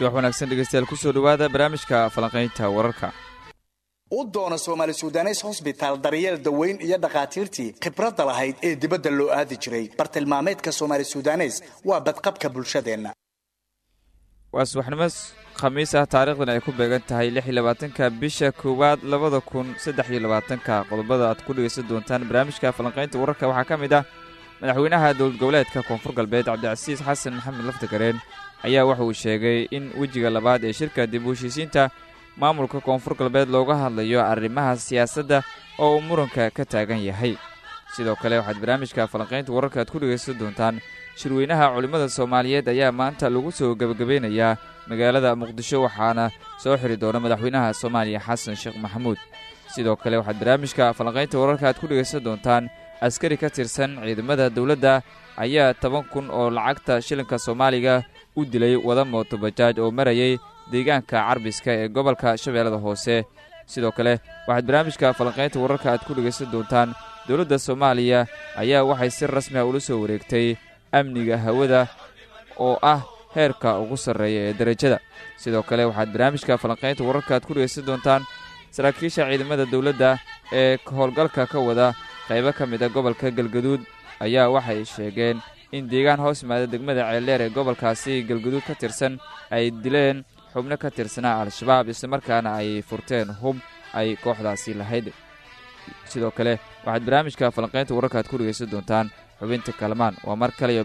subax wanaagsan dhegeystayaal ku soo dhowaada barnaamijka falanqaynta wararka. U doona soomaali sudanes hosbitaal daryeel daweyn iyo dhakhaatiirtii khibradda lahayd ee dibadda loo aadi jiray. Bartilmaameedka soomaali sudanes waa badqabka bulshadeenna. Waa subaxnimo khamiis ah taariikhdan ay ku beegan tahay lix iyo labaatanka bisha koowaad labada kun saddex iyo labaatanka. Qodobada aad ku dhegaysan doontaan barnaamijka falanqaynta wararka waxaa ka mid ah madaxweynaha dowlad goboleedka koonfur galbeed cabdicasiis xasan maxamed laftagareen ayaa waxa uu sheegay in wejiga labaad ee shirka dib u heshiisiinta maamulka koonfur galbeed looga hadlayo arrimaha siyaasadda oo uu muranka ka taagan yahay. Sidoo kale waxaad barnaamijka falanqaynta wararka aad ku dhegaysan doontaan shirweynaha culimmada soomaaliyeed ayaa maanta lagu soo gebagabeynayaa magaalada muqdisho waxaana soo xiri doona madaxweynaha soomaaliya xasan sheekh maxamuud. Sidoo kale waxaad barnaamijka falanqaynta wararka aad ku dhegaysan doontaan askari ka tirsan ciidamada dowladda ayaa toban kun oo lacagta shilinka soomaaliga u dilay wada mootobajaaj oo marayay deegaanka carbiska ee gobolka shabeellada hoose. Sidoo kale waxaad barnaamijka falanqaynta wararka aad ku dhegaysan doontaan dowladda soomaaliya ayaa waxay si rasmi ah ula soo wareegtay amniga hawada oo ah heerka ugu sarreeya ee derajada sidoo kale waxaad barnaamijka falanqaynta wararka aad ku dhegaysan doontaan saraakiisha ciidamada dowladda ee howlgalka ka wada qaybo ka mid a gobolka galgaduud ayaa waxay sheegeen in deegaan hoos yimaada degmada ceeldheer ee gobolkaasi galgaduud ka tirsan ay dileen xubno ka tirsanaa al-shabaab islamarkaana ay furteen hub ay kooxdaasi lahayd. Sidoo kale waxaad barnaamijka falanqaynta wararka aad ku dhegaysan doontaan xubinta kalmaan waa mar kale iyo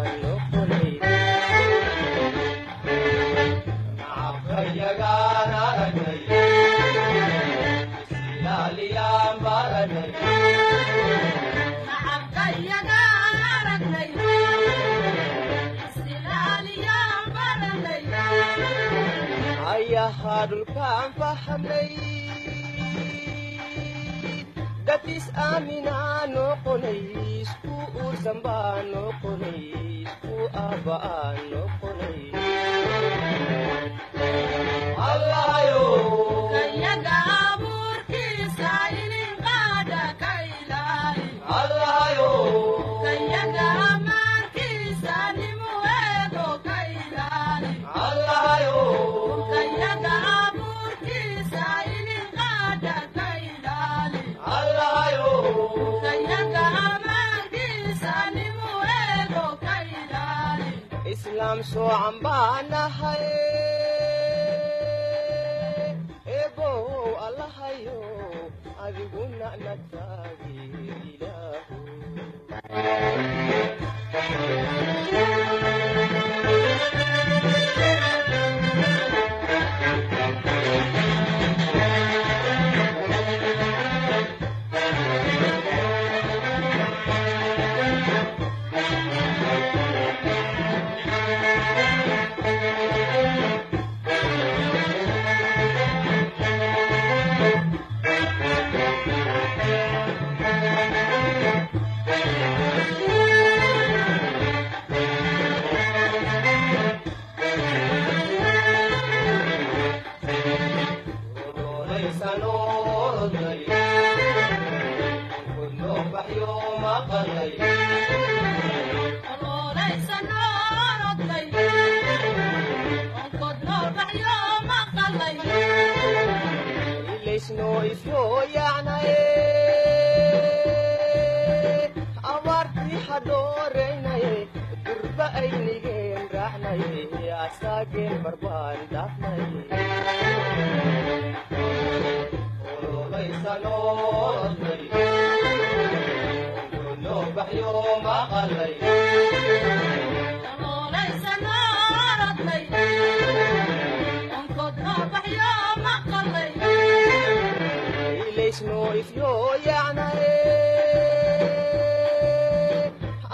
dad is-aaminaa noqonay isku uursanbaa noqonay isku aabba'aa islaam soocan baanahay eebow allahayo adiguna nagtaagi ilaahu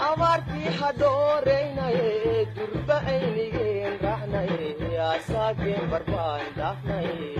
abaartii hadhooraynaye durba aynigeen raacnaye asaageen barbaan daafnaye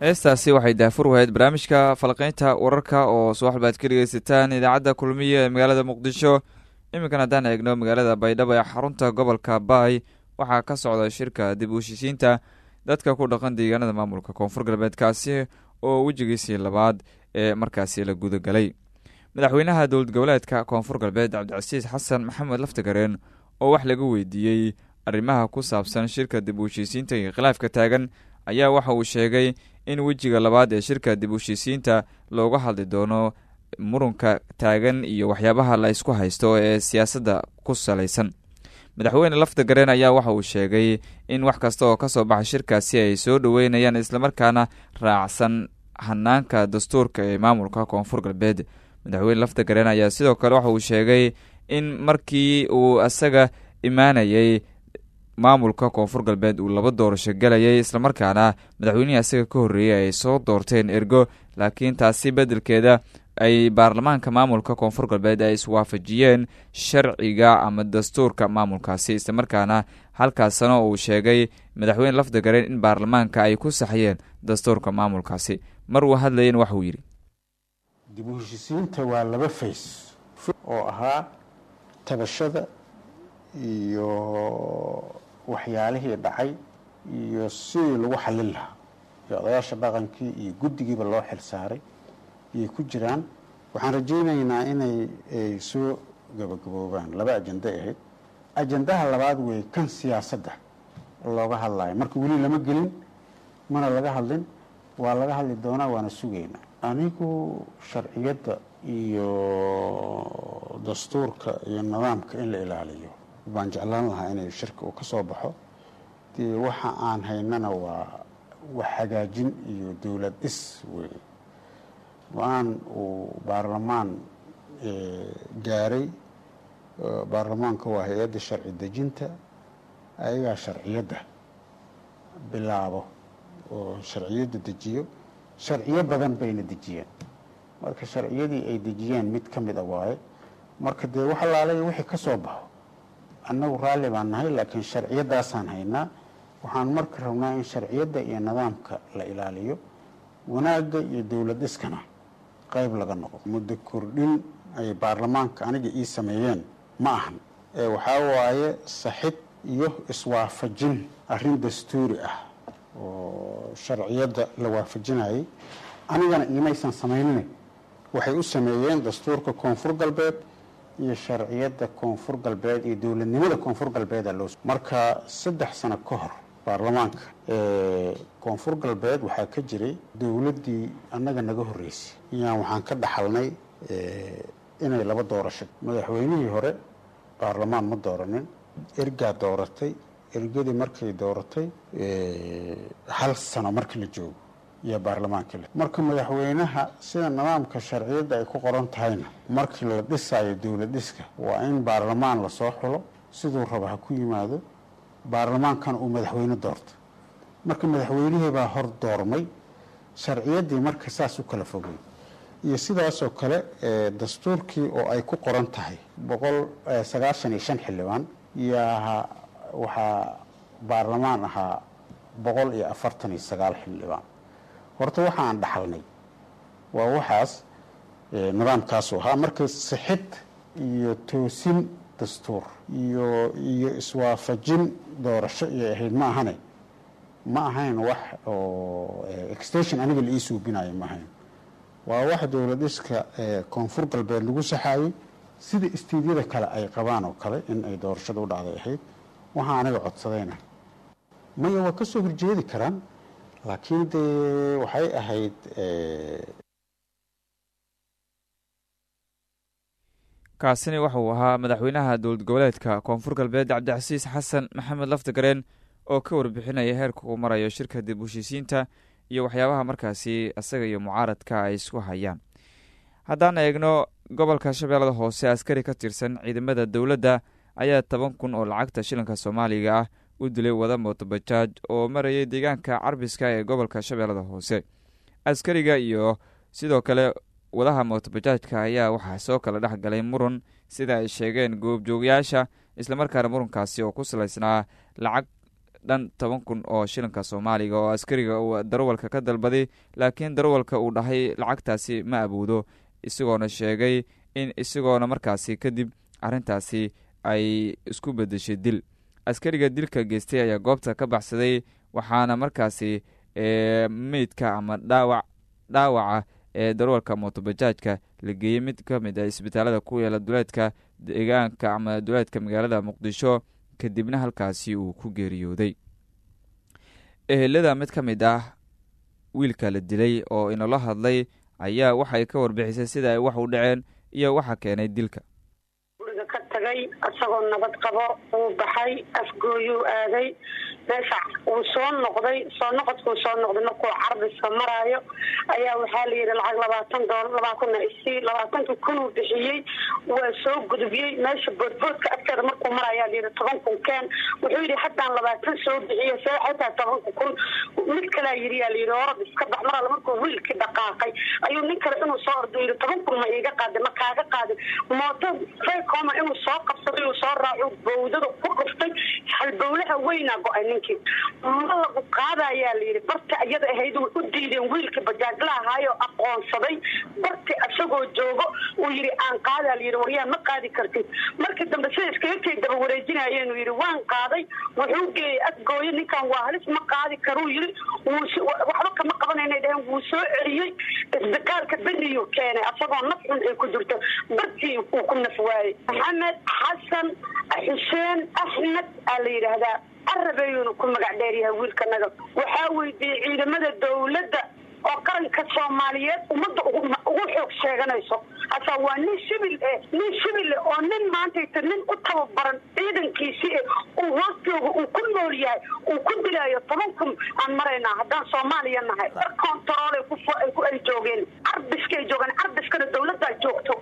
heestaasi waxay daafur wahayd barnaamijka falaqaynta wararka oo subax baad ka dhegeysataan idaacadda kulmiya ee magaalada muqdisho. Iminkan haddaan eegno magaalada baydhabo ee xarunta gobolka baay waxaa ka socda shirka dib u dadka ku dhaqan deegaanada maamulka koonfur galbeedkaasi oo wejigiisii labaad ee markaasi la gudagalay madaxweynaha dowlad goboleedka koonfur galbeed cabdicasiis xasan maxamed laftagareen oo wax laga weydiiyey arrimaha ku saabsan shirka dib u iyo khilaafka taagan ayaa waxa uu sheegay in wejiga labaad ee shirka dib u looga hadli doono murunka taagan iyo waxyaabaha la isku haysto ee siyaasadda ku salaysan. Madaxweyne laftagareen ayaa waxa uu sheegay in wax kasta oo ka soo baxa shirkaasi ay soo dhoweynayaan islamarkaana raacsan hanaanka dastuurka ee maamulka koonfur galbeed madaxweyne laftagareen ayaa sidoo kale waxa uu sheegay in markii uu isaga imaanayay maamulka koonfur galbeed uu laba doorasho galayay islamarkaana madaxweynihii isaga ka horreeyey ay soo doorteen ergo. Laakiin taasi beddelkeeda ay baarlamaanka maamulka koonfur galbeed ay iswaafajiyeen sharciga ama dastuurka maamulkaasi islamarkaana halkaas sano uu sheegay madaxweyne lafdagareen in baarlamaanka ay ku saxyeen dastuurka maamulkaasi. Mar uu hadlayen waxuu yidhi dib u heshisiinta waa laba fays. Oo ahaa tabashada iyo waxyaalihii dhacay iyo sidii lagu xallin lahaa. Iyo odayaasha dhaqankii iyo guddigiiba loo xil saaray ayay ku jiraan. Waxaan rajaynaynaa inay ay soo gabagaboobaan. Laba ajanda ahayd. Ajandaha labaad wey kan siyaasadda looga hadlayo marka weli lama gelin mana laga hadlin. Waa laga hadli doonaa waana sugaynaa anigu sharciyadda iyo dastuurka iyo nidaamka in la ilaaliyo baan jeclaan lahaa inay shirka uu ka soo baxo. Dee waxa aan haynana waa wax hagaajin iyo dowlad dhis wey. Go'aan uu baarlamaan gaaray baarlamaanka waa hay'adda sharci dejinta ayagaa sharciyadda bilaabo oo sharciyadda dejiyo sharciyo badan bayna dejiyeen. Marka sharciyadii ay dejiyeen mid ka mid a waaye marka dee wax alaalaya wixii ka soo baxo. Annagu raalli baan nahay laakiin sharciyadaasaan haynaa waxaan marka rabnaa in sharciyadda iyo nidaamka la ilaaliyo wanaagga iyo dowlad dhiskana qayb laga noqdo muddo kordhin ay baarlamaanka aniga ii sameeyeen ma ahan. Ee waxaa waaye saxid iyo iswaafajin arrin dastuuri ah oo sharciyadda la waafajinayay anigana iimaysan samaynine waxay u sameeyeen dastuurka koonfur galbeed iyo sharciyadda koonfur galbeed iyo dowladnimada koonfur galbeeda loo marka saddex sano ka hor baarlamaanka koonfur galbeed waxaa ka jiray dowladdii annaga naga horreysay. Iyaan waxaan ka dhaxalnay inay laba doorasho. Madaxweynihii hore baarlamaan ma dooranin ergaa dooratay ergadii markay dooratay hal sano marka la joogo iyo baarlamaanka le marka madaxweynaha sida nidaamka sharciyadda ay ku qoran tahayna markii la dhisayo dowlad dhiska waa in baarlamaan la soo xulo siduu raba ha ku yimaado baarlamaankana uu madaxweyne doorto. Marka madaxweynihii baa hor doormay sharciyaddii marka saas u kala fogay. Iyo sidaasoo kale dastuurkii oo ay ku qoran tahay boqol sagaashan iyo shan xildhibaan yaa waxaa baarlamaan ahaa boqol iyo afartan iyo sagaal xildhibaan horta waxa aan dhaxalnay. Waa waxaas nidaamkaasu ahaa marka sixid iyo toosin dastuur iyo iyo iswaafajin doorasho iyo ahayd. Ma ahane? Ma ahayn wax oo extension aniga la ii suubinayo ma ahayn waa wax dowlad dhiska koonfur galbeed lagu saxaayey sida istiidyada kale ay qabaan oo kale in ay doorashada u dhacday ahayd waxaa aniga codsadayna maya waa ka soo horjeedi karaan? Laakiin dee waxay ahayd kaasini wuxuu ahaa madaxweynaha dowlad goboleedka koonfur galbeed cabdicasiis xasan maxamed laftagareen oo ka warbixinaya heerka uu marayo shirka dib heshiisiinta iyo waxyaabaha markaasi isaga iyo mucaaradka ay isku hayaan. Haddaan eegno gobolka shabeellada hoose askari ka tirsan ciidamada dowladda ayaa toban kun oo lacagta shilinka soomaaliga ah u dilay wada mootobajaaj oo marayay deegaanka carbiska ee gobolka shabeellada hoose. Askariga iyo sidoo kale wadaha mootobajaajka ayaa waxaa soo kala dhex galay murun sida ay sheegeen goobjoogayaasha islamarkaana murunkaasi oo ku salaysnaa lacag dhan toban kun oo shilinka soomaaliga oo askariga uu darawalka ka dalbaday laakiin darawalka uu dhahay lacagtaasi ma awoodo isagoona sheegay in isagoona markaasi kadib arrintaasi ay isku bedeshay dil. Askariga dilka geystay ayaa goobta ka baxsaday waxaana markaasi meydka ama dhaawac dhaawaca ee darawalka mootobajaajka la geeyey mid ka mid ah isbitaalada ku yaela duleedka deegaanka ama duleedka magaalada muqdisho kadibna halkaasi uu ku geeriyooday. Ehelada mid ka mid ah wiilka la dilay oo inala hadlay ayaa waxay ka warbixisay sida ay wax u dhaceen iyo waxa keenay dilka tagay isagoo nabad qabo uu baxay afgooyuu aaday meesha uu soo noqday soo noqodkuu soo noqday markuu carbiska maraayo ayaa waxaa la yidhi lacag labaatan dool labaatana isii labaatankii kunuu bixiyey waa soo gudbiyey meesha boodboodka agteeda markuu marayaa layidhi toban kun keen. Wuxuu yidhi haddaan labaatan soo bixiyo see xataa tobanka kun. Mid kalaa yidhi yaa layidhi orad iska bax. Mar alle markuu wiilkii dhaqaaqay ayuu nin kale inuu soo ordo yidhi toban kun ma iiga qaadin ma kaaga qaadin mooto faycoma inuu soo qabsaday uu soo raaco bawdada ku dhuftay halbowlaha weynaa go'ay ninkii. Ma lagu qaadayaa layidhi barti iyada ahayd u diideen wiilkii bajaajla ahaayo aqoonsaday. Barti isagoo joogo uu yidhi aan qaadaa layidhi waryaa ma qaadi kartid. Markii dambe sida iskaga kay daba wareejinayeen uu yidhi waan qaaday wuxuu geeyey adgooyo ninkan waa halis ma qaadi karuu yidhi. Waxba kama qabanayna dhaheen wuu soo celiyey. Isbitaalka beriyu keenay asagoo naf xun ay ku jirto bartii uu ku naf waayey. Maxamed xasan xuseen axmed aa la yidhaahdaa arabayuuna ku magac dheeryahay wiilkanaga waxaa weydiiyey ciidamada dowladda oo qaranka soomaaliyeed ummadda ugu xoog sheeganayso. Hataa waa nin shibil eh nin shibil eh oo nin maantayta nin u tababaran ciidankiisi eh uu hoostooga uu ku nool yahay uu ku dilaayo toban kun aan maraynaa haddaan soomaaliya nahay. Dar kontarool ay joogeen carbiska ay joogeen. Carbiskana dowladdaa joogto.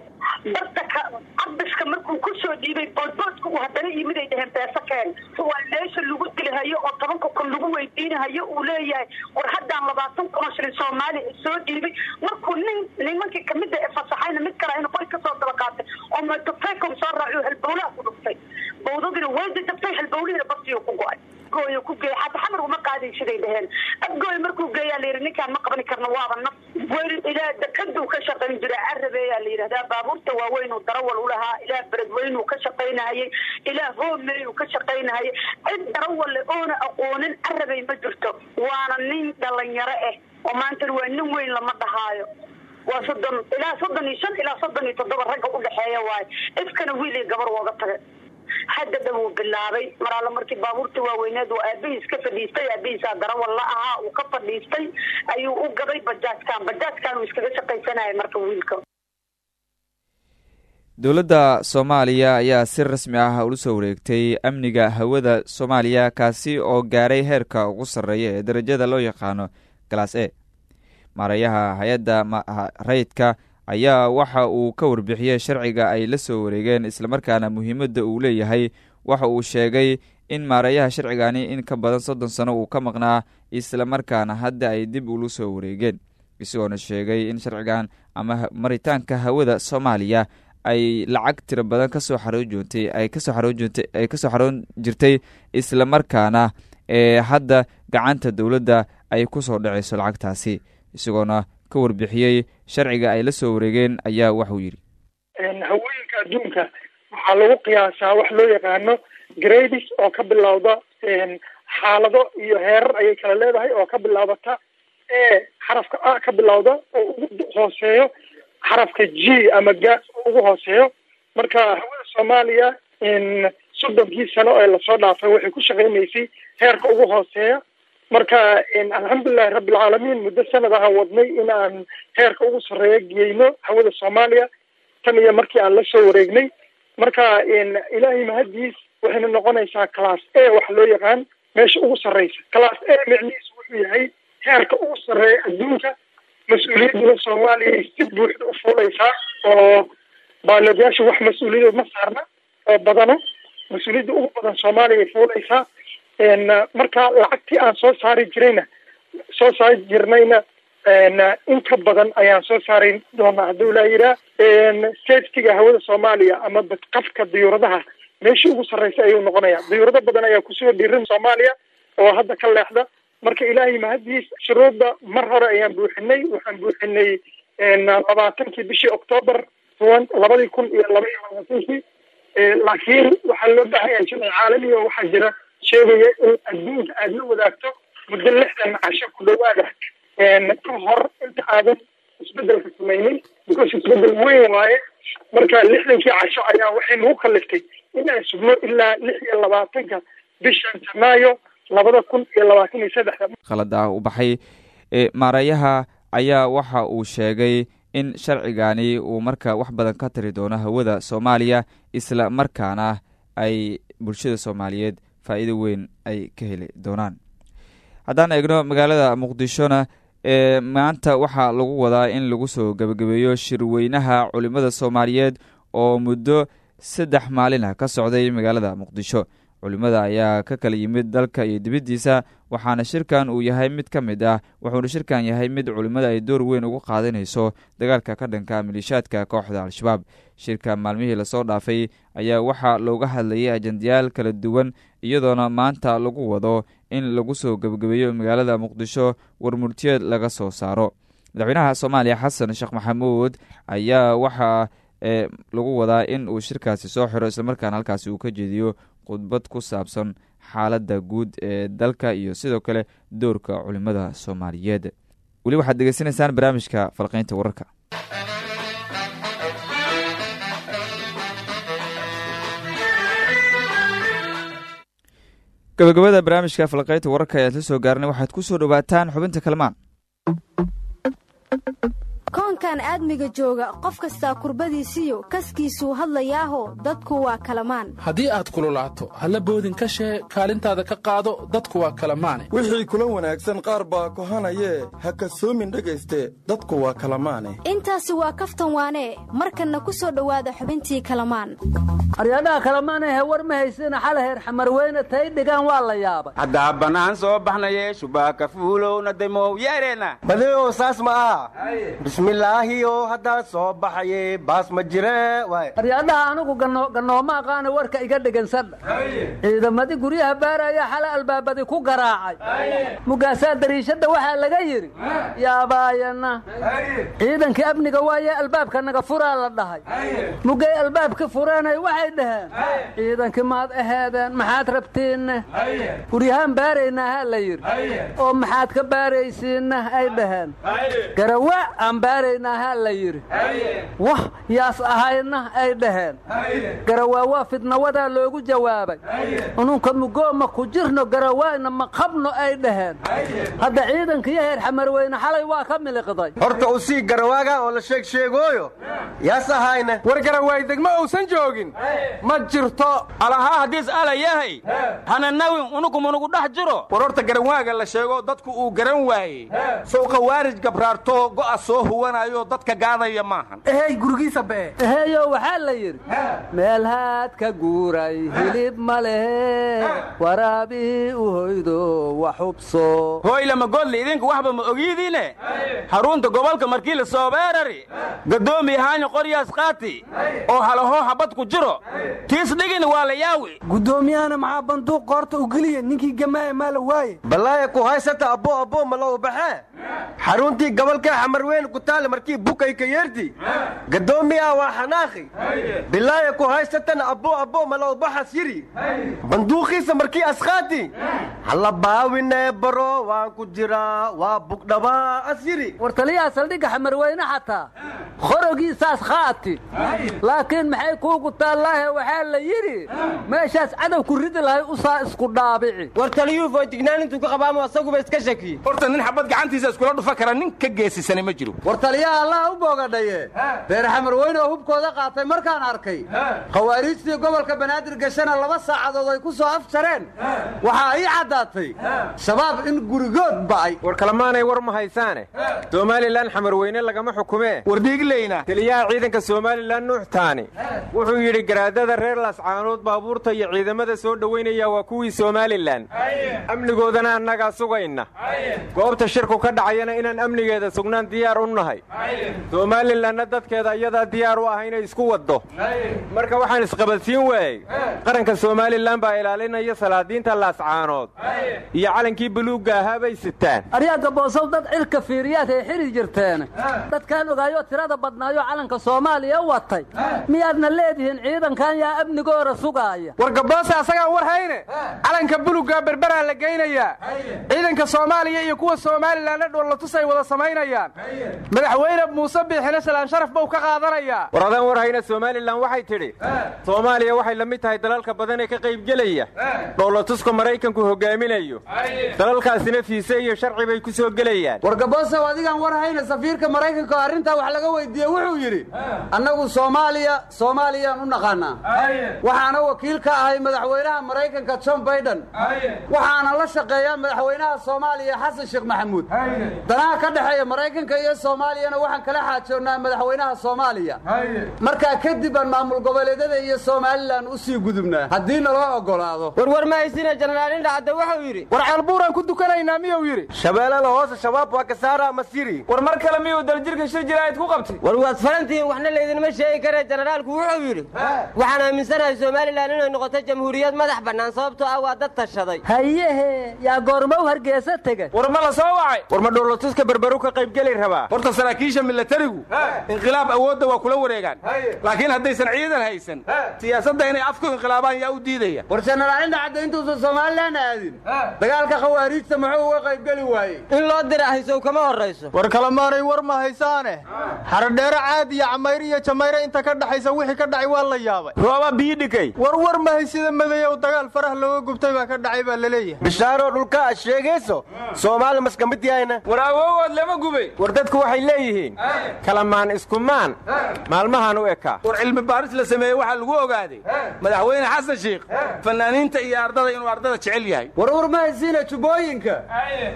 Bartaka carbiska markuu ku soo dhiibay boodboodka uu haddana yimid ay dheheen beesa keen. Waa meesha lagu dilihayo oo tobanka kun lagu weydiinahayo uu leeyahay war haddaan labaatan kun oo shilin soomaaliya soo dhiibay markuu nin nimankii kamida ee fasaxayna mid kale ayna qori ka soo daba qaatay oo metofecom soo raaciyo halbowlaha ku dhuftay. Bawdadina way jajabtay halbowlihiina bartiyo ku go'ay. Gooyo ku geey xata xamar uma qaaday siday dheheen abgooy markuu geeyaa la yidhi ninkaan ma qabani karna waaba naf. Weli ilaa dekaduu ka shaqayn jira carabeeyaa la yidhahdaa baabuurta waaweynuu darawal u lahaa ilaa beredweynuu ka shaqaynahayay ilaa hoomeyuu ka shaqaynahayay cid darawal le oona aqoonin carabey ma jirto waana nin dhalinyaro ah oo maantana waa nin weyn lama dhahaayo. Waa soddon ilaa soddon iyo shan ilaa soddon iyo toddoba ragga udhexeeya waayo ifkana wiil iyo gabar wooga tagay. Hadda dhan wuu bilaabay. Mar alle markii baabuurta waaweyneed uu aabihiis ka fadhiistay aabihiisaa darawal ahaa uu ka fadhiistay ayuu u gaday bajaajkan bajaajkan uu iskaga shaqaysanaya marka wiilka dowladda soomaaliya ayaa si rasmi ah ula soo wareegtay amniga hawada soomaaliya kaasi oo gaaray heerka ugu sarreeya ee darajada loo yaqaano galaas e maareeyaha hay'adda rayidka ayaa waxa uu ka warbixiyey sharciga ay la soo wareegeen islamarkaana muhiimadda uu leeyahay. Waxa uu sheegay in maareeyaha sharcigani in ka badan soddon sano uu ka maqnaa islamarkaana hadda ay dib ula soo wareegeen. Isagoona sheegay in sharcigan ama maritaanka hawada soomaaliya ay lacag tiro badan ka soo xaroon joontay ay ka soo xaroon joontay ay ka soo xaroon jirtay islamarkaana ee hadda gacanta dowladda ay ku soo dhacayso lacagtaasi isagoona ka warbixiyey sharciga ay la soo wareegeen ayaa waxuu yidhi. Hawooyinka adduunka waxaa lagu qiyaasaa wax loo yaqaano gradis oo ka bilowda xaalado iyo heerar ayay kala leedahay oo ka bilaabata e xarafka a ka bilowda oo ugu hooseeyo xarafka g ama gas oo ugu hooseeyo. Marka hawada soomaaliya soddonkii sano ee la soo dhaafay waxay ku shaqaynaysay heerka ugu hooseeya marka alxamdulilahi rabbilcaalamiin muddo sanad aha wadnay in aan heerka ugu sarreeya geyno hawada soomaaliya. Tan iyo markii aan la soo wareegnay. Marka ilaahay mahadiis waxayna noqonaysaa class a waxa loo yaqaan meesha ugu sarreysa. Class a micnihiisu wuxuu yahay heerka ugu sarreeya adduunka mas'uuliyadduna soomaaliya si buuxda u fuulaysaa oo baaloodyaasha wax mas'uuliyada ma saarna oo badana mas'uuliyadda ugu badan soomaaliya fuulaysaa marka lacagtii aan soo saari jirayna soo saari jirnayna in ka badan ayaan soo saari doonaa. Hadduu laa yiraa safetyga hawada soomaaliya ama badqabka diyuuradaha meeshii ugu sarreysa ayuu noqonaya. Diyuurado badan ayaa ku soo dhiiran soomaaliya oo hadda ka leexda. Marka ilaahay mahadiis shuruudda mar hore ayaan buuxinay. Waxaan buuxinay labaatankii bishii octoober labadii kun iyo laba iyo labaatankii laakiin waxaa loo baahan yahay jimci caalami oo waxaa jira sheegaya in adduunka aada la wadaagto muddo lixdan casho ku dhawaada ka hor inta aadan isbeddelka samaynin because isbeddel weyn waaye. Marka lixdankii casho ayaa waxay nagu kaliftay in aan sugno ilaa lix iyo labaatanka bishan janaayo labada kun iyo labaatan iyo saddexda. Khalada u baxay maareeyaha ayaa waxa uu sheegay in sharcigani uu marka wax badan ka tari doono hawada soomaaliya isla markaana ay bulshada soomaaliyeed faa'iido weyn ay ka heli doonaan. Haddaan eegno magaalada muqdishona ee maanta waxaa lagu wadaa in lagu soo gebagabeeyo shirweynaha culimmada soomaaliyeed oo muddo saddex maalin ah ka socday magaalada muqdisho. Culimmada ayaa ka kala yimid dalka iyo dibaddiisa waxaana shirkan uu yahay mid ka mid ah wuxuuna shirkan yahay mid culimmada ay door weyn uga qaadanayso dagaalka ka dhanka maliishaadka kooxda al-shabaab. Shirka maalmihii la soo dhaafay ayaa waxaa looga hadlayay ajendayaal kala duwan iyadoona maanta lagu wado in lagu soo gebagabeeyo magaalada muqdisho warmurtiyeed laga soo saaro. Madaxweynaha soomaaliya xasan sheekh maxamuud ayaa waxaa lagu wadaa in uu shirkaasi soo xiro islamarkaana halkaasi uu ka jeediyo khudbad ku saabsan xaaladda guud ee dalka iyo sidoo kale doorka culimmada soomaaliyeed. Weli waxaad degeysanaysaan barnaamijka falqaynta wararka gabagabada barnaamijka falqaynta wararka ayaad la soo gaarnay. Waxaad ku soo dhowaataan xubinta kalmaan koonkan aadmiga jooga qof kastaa kurbadiisiyo kaskiisuu hadlayaaho dadku waa kalamaan. Haddii aad kululaato halla boodin ka shee kaalintaada ka qaado dadku waa kalamaane wixii kula wanaagsan qaar baa kohanayee ha kasoomin dhegayste dadku waa kalamaane. Intaasi waa kaftan waanee markanna ku soo dhowaada xubintii kalamaan. Aryadhaha kalamaanahe war ma haysina xalaheer xamarweyne tay dhigaan waa la yaabay. Haddaa bannaan soo baxnaye shubaaka fuulowna damow yeereena badiyow saas ma aha bismilaahiyo haddaa soo baxaye baas ma jire aryadhaha anigu gannooma aqaana warka iga dhegansadha ciidamadii guryaha baaraya xala albaabadii ku garaacay. Mugaasaa dariishadda waxaa laga yidhi yaabaayana ciidankii amniga waaye albaabka naga furaa la dhahay. Mugay albaabka fureenay waxay dhaheen ciidankii maad aheedeen maxaad rabtiinne guryahaan baaraynaa ha la yidhi. Oo maxaad ka baaraysiinna ay dhaheen. Garawa ha la yidhi. Wah yaas ahayna ay dhaheen. Garawaa waa fidnawadaa loogu jawaabay. Ununka mugooma ku jirno garawaana ma qabno ay dhaheen. Hadda ciidankiyo heer xamarweyne xalay waa ka miliqday. Horta u sii garawaaga oo la sheeg sheegooyo. Yaas ahayna. War garawaay degmo uusan joogin. Ma jirto. Alahaa haddiis ala yahay. Hananawin unugumanugu dhex jiro. War horta garawaaga la sheego dadku uu garan waayey. Sow khawaarij gabraarto go'a soo huwanayo dadka gaadaya maahan. Ehey gurigiisa bee eheyo waxaa la yidhi meel haad ka guuray hilib ma lehe waraabii u hoydo wax hubso hooylama godli idinku waxba ma ogiidiine xarunta gobolka markii la soo beerari gadoomiya haanya qoryaas qaati. Oo halahoo habad ku jiro. Tiis dhigin waa la yaawi. Guddoomiyahana maxaa banduuq qoorta u geliya? Ninkii gamaaya maa la waaye. Ballaaya ku haysata abbo abbo ma loo baxee xaruntii gobolka xamarweyn ku taale markii bukay ka yeerti. Gadoomiya waa xanaaqi. Bilaaya ku haysatan abbo abbo malowbaxas yiri. Banduuqiisa markii asqaati. Halla baawinee baro waan ku jiraa waa bugdhabaa as yiri. War taliyaha saldhigga xamarweyne xataa. Qorogiisaas khaati laakiin maxay kuugu taallaahe waxaa la yidhi meeshaas cadow ku ridi lahay usaa isku dhaabici. War taliyuu foojignaan intuu ka qabaamo asaguba iska shakiye horta nin xabad gacantiisa iskula dhufa kara nin ka geesisani ma jiro. War taliyaha allaha u boogadhaye reer xamarweyne oo hubkooda qaatay markaan arkay khawaariijtii gobolka banaadir gashana laba saacadood ay ku soo afjareen waxaa ii caddaatay shabaab in gurigood ba'ay. War kalemaanay war ma haysaane. Somalilan xamarweyne lagama xukumee wardhiigleyna taliyaha ciidanka somalilan nuuxtaani wuxuu yidhi garaadada reer laascaanood baabuurta iyo ciidamada soo dhowaynaya waa kuwii somalilan. Amnigoodana annagaa sugayna goobta shirku ka dhacayana inaan amnigeeda sugnaan diyaar u nahay. Somalilanna dadkeeda iyadaa diyaar u ah inay isku waddo. Marka waxaan isqabadsiin waayey qaranka somalilan baa ilaalinaya salaadiinta laascaanood. Iyo calankii buluugga ahaa bay sitaan. Aryaagga boosow dad cirka fiiriyaad hay xiri jirteen. Dadkaan ogaayoo tirada badnaayo calanka soomaaliya watay. Miyaadna leedihiin ciidankan yaa amnigoora sugaaya. War gaboosa asagaan war hayne? Calanka bulugaa berberaa la geynayaa ciidanka soomaaliya iyo kuwa somalilanna dhoolatus ay wada samaynayaan. Madaxweyne muuse biixine salaan sharaf bau ka qaadanayaa war adaan war hayna somalilan waxay tidhi soomaaliya waxay la mid tahay dalalka badan ee ka qaybgelaya dhoolatuska maraykanku hogaaminayo dalalkaasina fiise iyo sharci bay ku soo gelayaan. War gaboosow adigaan war hayna safiirka maraykanka oo arrintaa wax laga weydiiye wuxuu yidhi annagu soomaaliya soomaaliyaan u naqaanaa. Waxaana wakiil ka ahay madaxweynaha maraykanka john baiden waxaana la shaqeeyaa madaxweynaha soomaaliya xasan sheekh maxamuud danaha ka dhexeeya maraykanka iyo soomaaliyana waxaan kala xaajoonnaa madaxweynaha soomaaliya. Markaa kadib aan maamul goboleedyada iyo somalilan u sii gudubnaa haddii naloo ogolaado warwar ma haysina jenaraal indhacadda wuxuu yidhi war ceelbuuraan ku dukanaynaa miyuu yidhi. Shabeellada hoose shabaab waa kasaara masiri war mar kale miyuu daljirka shir jiraa'id ku qabtay? War waad farantihiin waxna laydinma sheegi kare jenaraalku wuxuu yidhi waxaan aaminsanahay somalilan inay noqoto jamhuuriyad madax bannaan sababtoo ah waa dad tashaday. Hayehe yaa goormow hargeysa tega war ma la soo wacay? War ma dhoolatuska berberu ka qaybgeli rabaa? Horta saraakiisha milatarigu inqilaab awoodda waa kula wareegaan. Laakiin haddaysan ciidan haysan siyaasadda inay afku inqilaabaan yaa u diidaya. War jenaraal indhacadda intuusan somalilan aadin. Dagaalka khawaariijta muxuu uga qaybgeli waayey? In loo dira haysow kama horrayso. War kalemaanay war ma haysaane. Xaradheero caad iyo camayre iyo jamayre inta ka dhaxaysa wixii ka dhacay waa la yaabay. Rooba biyi dhikay war war ma haysida madeeyow dagaal farah looga gubtay baa ka dhacay baa la leeyahay. Bishaaroo dhulka aad sheegayso soomaali maska mid yahayna war awowood lama gubay. War dadku waxay leeyihiin kalamaan iskumaan maalmahan u ekaa war cilmi baaris la sameeyey waxaa lagu ogaaday. Madaxweyne xasan sheikh fanaaniinta iyo ardada inuu ardada jecel yahay. War war ma haysiina jubbooyinka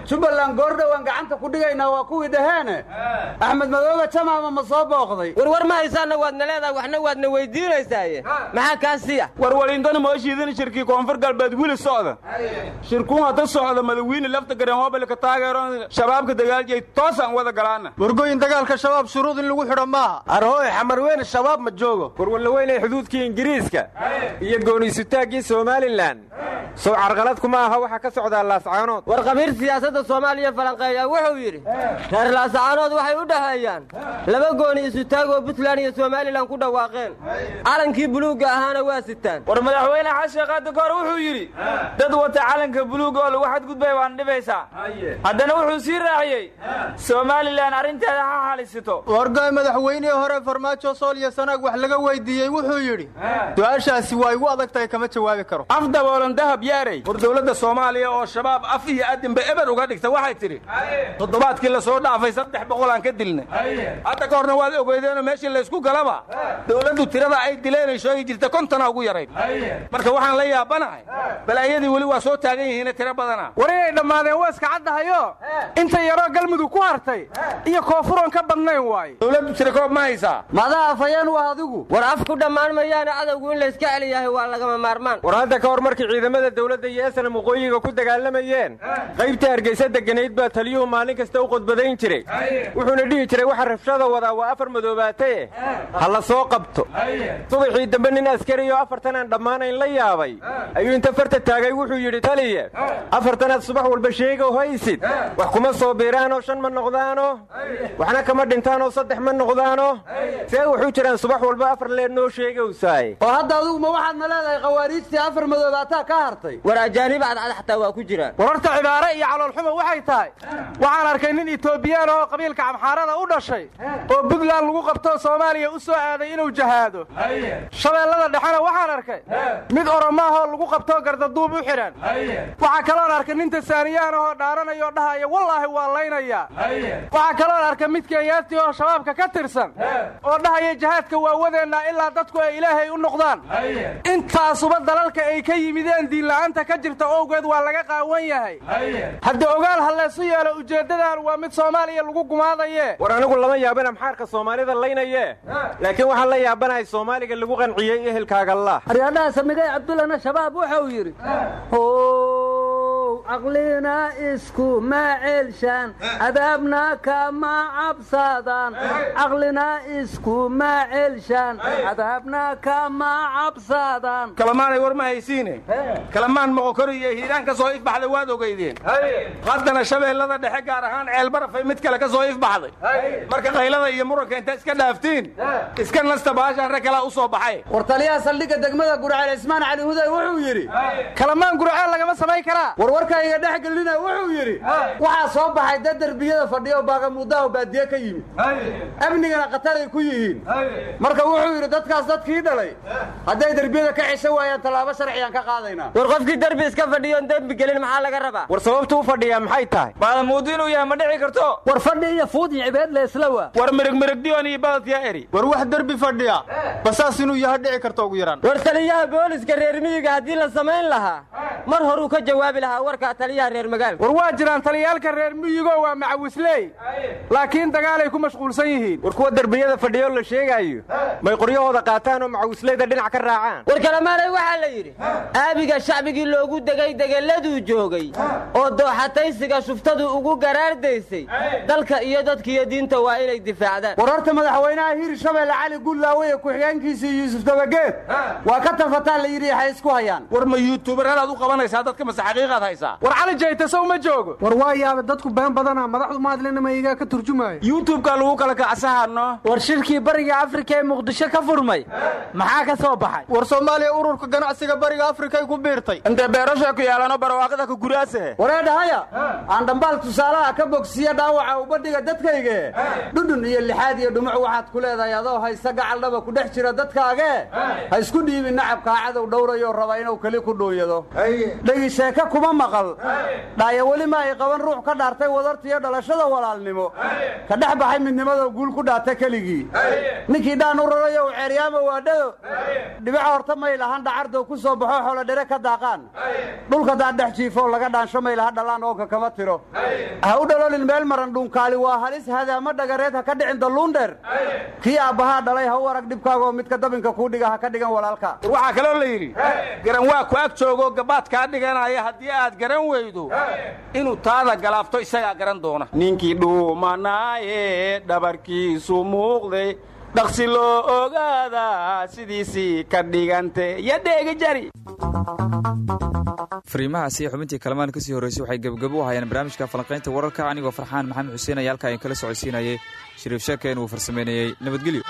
jubbaland goordhowaan gacanta ku dhigaynaa waa kuwii dhaheene axmed madoobe jamaama ma soo booqday. War war ma haysaanna waadna leedahay waxna waadna weydiinaysaaye. Maxaa kaa siya war waliintana moo shiidin shirkii koonfur galbeed wili socda. Shirkuun hadda socda madawiine lafta gareen hobalka taageero shabaabka dagaaljay toosaan wada galaana wargooyin dagaalka shabaab shuruud in lagu xidho maaha arhooy xamarweyne shabaab ma joogo. Warwallaweyne xuduudkii ingiriiska. Iyo gooniisutaaggii somalilan sow carqalad kuma aha waxaa ka socdaa laascaanood war qabiir siyaasadda soomaaliya falanqeeya wuxuu yidhi reer laascaanood waxay u dhexeeyaan laba gooni isutaag oo puntland iyo somalilan ku dhawaaqeen. Calankii buluugga ahaana waa sitaan. War madaxweyne xashe qaadi kahor wuxuu yidhi dad wata calanka buluugga oo lagu xadgudbay waan dhibaysaa. Haddana wuxuu sii raaciyey. Somalilan arrinteeda ha xalisito wargoy madaxweynihii hore farmaajo sool iyo sanaag wax laga weydiiyey wuxuu yidhi su'aashaasi waa igu adag tahay kama jawaabi karo. Af daboolan dahab yaarey war dowladda soomaaliya oo shabaab af iyo adinba eber uga dhigta waxay tidhi toddobaadkii la soo dhaafay saddex boqolaan ka dilnay. Hadda ka horna waad ogeydeenoo meeshii laysku galaba. Dowladdu tirada ay dileen ay sheegi jirta kontona ugu yarayd marka waxaan la yaabanahay balaayadii weli waa soo taagan yihiine tiro badana war inay dhammaadeen waa iska caddahayo inta yaroo galmudug ku hartay iyo koofuroon ka badnayn waaye dowladdu tirakoob ma haysaa madaa afayeen waa adigu. War af ku dhammaan mayaane cadowgu in layska celi yahay waa lagama maarmaan. War hadda ka hor markii ciidamada dowladda iyo esna muqooyiga ku dagaalamayeen qaybta hargeysa deganayd baa taliyuhu maalin kasta u qodbadayn jiray. Wuxuuna dhihi jiray waxa rabshada wadaa waa afar madoobaataye ha la soo qabto. Subaxii dambe nin askari oo afartan aan dhammaanayn la yaabay. Ayuu inta farta taagay wuxuu yidhi taliye afartanaad subax walba sheega haysid. Wax kuma soo biiraanoo shan ma noqdaano. Waxna kama dhintaanoo saddex ma noqdaano. See wuxuu jiraan subax walba afar leed noo sheegowsaay oo hadda adugu ma waxaad ma leedahay khawaariijtii afar madoobaataa ka hartay? War ajaanib cadcad xataa waa ku jiraan. Wararta cibaare iyo caloolxuma waxay tahay. Waxaan arkay nin etoobiyaan oo qabiilka camxaarada u dhashay oo puntland lagu qabtoo soomaaliya u soo aaday inuu jahaado. Shabeellada dhexena waxaan arkay mid oromaahoo lagu qabtoo gardaduub u xidhan waxaa kaloon arkay nin tasaaniyaan ahoo dhaaranayoo dhahaya wallaahi waa laynayaa waxaa kaloon arkay mid kenyaati oo shabaabka ka tirsan. Oo dhahaya jahaadka waa wadeennaa ilaa dadku ay ilaahay u noqdaan. Intaasuba dalalka ay ka yimideen diinla'aanta ka jirta owgeed waa laga qaawan yahay. Hadda ogaal ha laysu yeelo ujeeddadan waa mid soomaaliya lagu gumaadaye. War anigu lama yaabana maxaarka soomaalida laynaye laakiin waxaan la yaabanahay soomaaliga lagu qanciyey ehelkaaga lah aryaadhaha samigay cabdullana shabaab wuxuu yidhi caqlina isku ma ceelshaan. Cadaabna kama cabsadaan caqlina isku ma ceelshaan. Cadaabna kama cabsadaan kalamaanay war ma haysiine? Kalamaan moqokori iyo hiiraan ka soo ifbaxday waad ogeydeen. Haddana shabeellada dhexe gaar ahaan ceelbarafay mid kale ka soo ifbaxday. Marka qaylada iyo muranka inta iska dhaaftiin iska nasta baashaan rag kalaa u soo baxay. War taliyaha saldhigga degmada gurceel ismaan cali huday wuxuu yidhi kalamaan gurceel lagama samayn karaa warwarkayga dhex gelina wuxuu yidhi waxaa soo baxay dad derbiyada fadhiyo baagamuudaha baadiye ka yimid. Amnigana khataray ku yihiin. Marka wuxuu yidhi dadkaas dadkii dhalay hadday derbiyada ka cesho waayaan tallaabo sharciyaan ka qaadaynaa. War qofkii derbi iska fadhiyoon dembi gelin maxaa laga rabaa? War sababtu u fadhiyaa maxay tahay? Baadamuudu inuu yahay ma dhici karto? War fadhi iyo fuud iyo cibeed leesla waa. War mirigmirigdiyon iyo badadyaa eri. War wax derbi fadhiya basaas inuu yaha dhici karto ugu yaraan. War taliyaha booliska reer miyiga haddii la samayn lahaa mar horuu ka jawaabi lahaa warka taliyaha reer magaalka war waa jiraan taliyaalka reer miyigo waa macawisley. Laakiin dagaalay ku mashquulsan yihiin. War kuwa derbiyada fadhiyo la sheegaayo may qoryahooda qaataan oo macawisleyda dhinac ka raacaan. War kalamaanay waxaa la yidhi aabiga shacbigii loogu degay degelladuu joogay oo dooxataysiga shuftadu ugu garaardaysay. Dalka iyo dadkiiyo diinta waa inay difaacdaan. War horta madaxweynaha hiir shabeelle cali guudlaawe ee ku-xigeenkiisii yuusuf dabageed waa ka tafataa la yidhi waxay isku hayaan. War ma yuutubaradaad u qabanaysaa dadka mase xaqiiqaad haysaa war cali jaytasow ma joogo. War waa yaaba dadku been badana madaxdu maadlinama igaa ka turjumaayo yuutubka lagu kala kacsahaano war shirkii bariga afrika ee muqdisho ka furmay maxaa ka soo baxay? War soomaaliya ururka ganacsiga bariga afrikay ku biirtay. Intee beerasha ku yaalano barwaaqada ka guraasahe wareedhahaya aan dhambaal tusaalaha ka bogsiya dhaawaca ubadhiga dadkayge dhudhun iyo lixaad iyo dhumuc waxaad ku leedahay adoo haysta gacaldhaba ku dhex jira dadkaage ha isku dhiibin nacabkaa cadow dhowrayoo raba inuu keli ku dhuunyado dhegi sheeke kuma maqal. Dhaaya weli ma ay qaban ruux ka dhaartay wadartiiyo dhalashada walaalnimo. Ka dhex baxay midnimadoo guul ku dhaata keligii. Ninkii dhaan u rarayo u ceeryaama waadhado dhibica horta may lahan dhacardow ku soo baxo xoolodhere ka daaqaan. Dhulka daad dhex jiifoo laga dhaansho may laha dhallaan oonka kama tiro. Ha u dhalolin meel maran dhuunkaali waa halis hadaama dhagareed ha ka dhicin dalluundheer kii aabbahaa dhalay ha u arag dhibkaagoo midka dabinka kuu dhiga ha ka dhigan walaalka. Waxaa kaloo la yidhi garan ku ag joogo gabaad kaa haddii aad garan weydo inuu taada galaafto isagaa garan doona. Ninkii dhuumanaaye dhabarkiisu muuqday dhaqsi loo ogaadaa sidiisii ka dhigante yo dheegi jari. Fariimahaasi xubintii kalamaan ka sii horreysay waxay gebgabo u hayaan barnaamijka falanqaynta wararka anigoo farxaan maxamed xuseen ayaa halkaa in kala socodsiinayay. Shariif sheekeen uu farsameynayey nabadgelyo